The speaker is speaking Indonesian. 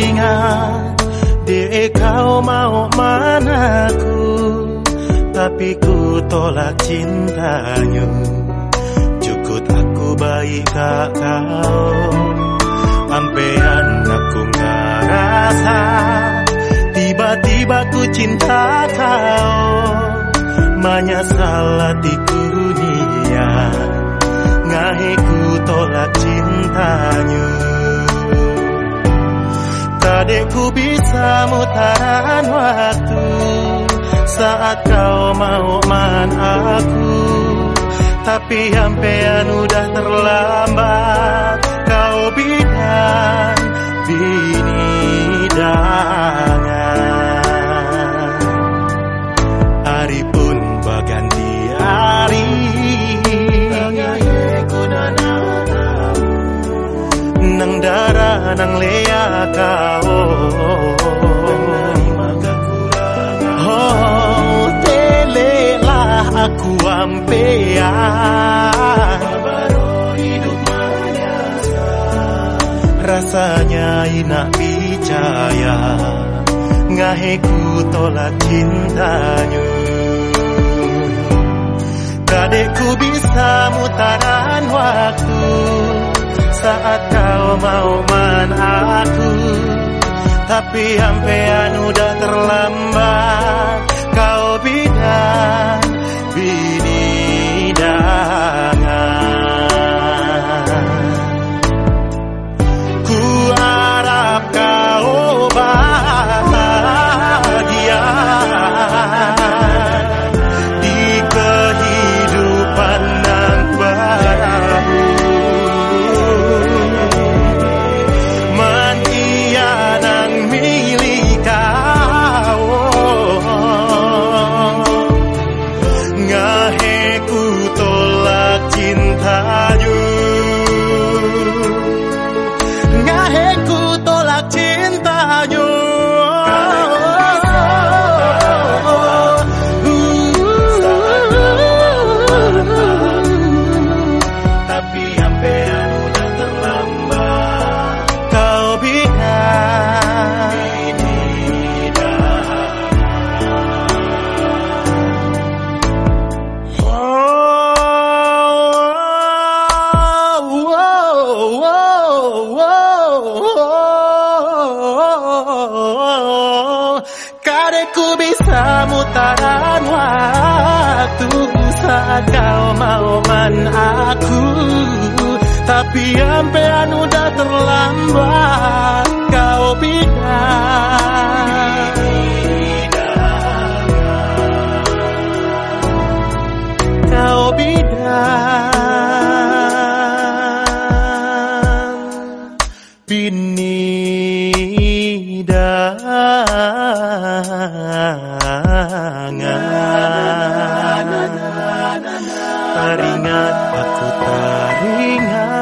ingat kau mau manaku Tapi ku tolak cintanya. Cukup aku baik kak kau. Ampean aku ngerasa Tiba-tiba ku cinta kau. Menyesal di dunia Ngahe ku tolak cintanya. Kadekku bisa mutaran waktu Saat kau mau man aku. Tapi ampean udah terlambat Kau bidan bini Hari pun berganti hari. Nang darah nang lea kau Oh aku ampean Rasanya inak percaya Ngaheku tolak cintanya. Kadekku bisa mutaran waktu Saat kau mau man aku Tapi ampean udah terlambat Kadeku bisa mutaran waktu saat kau mau man aku. Tapi ampean udah terlambat kau bidan Kau bidan Bini Teringat aku teringat